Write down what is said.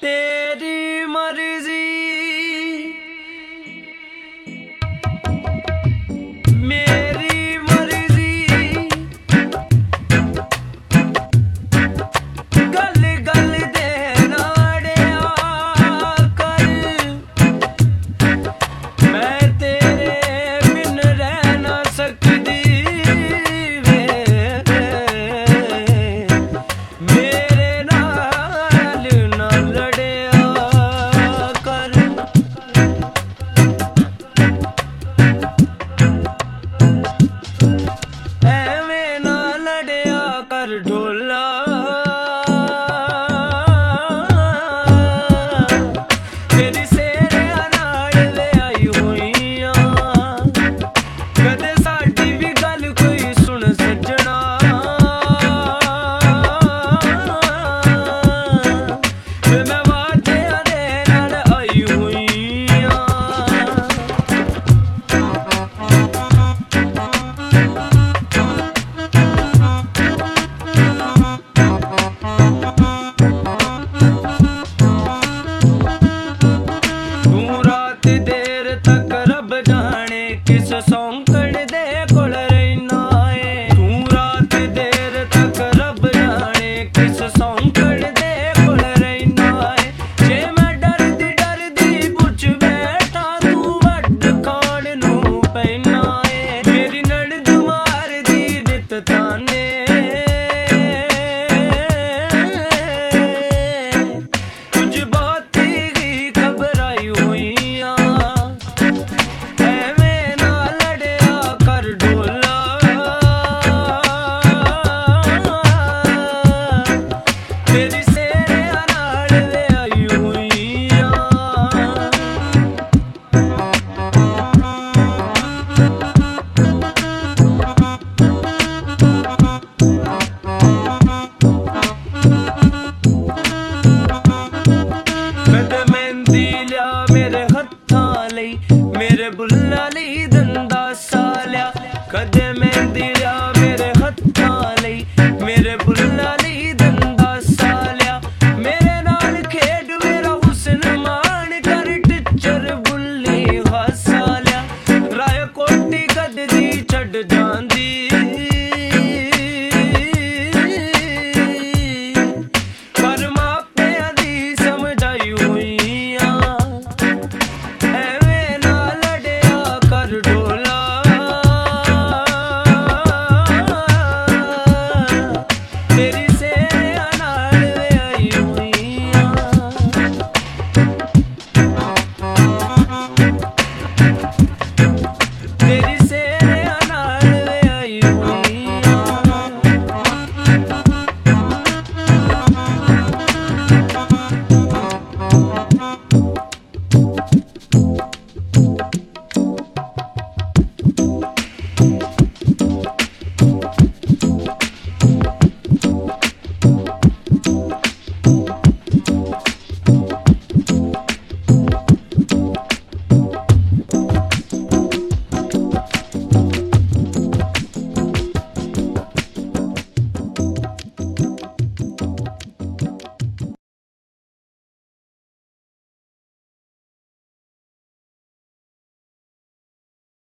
Yeah. her door Dios.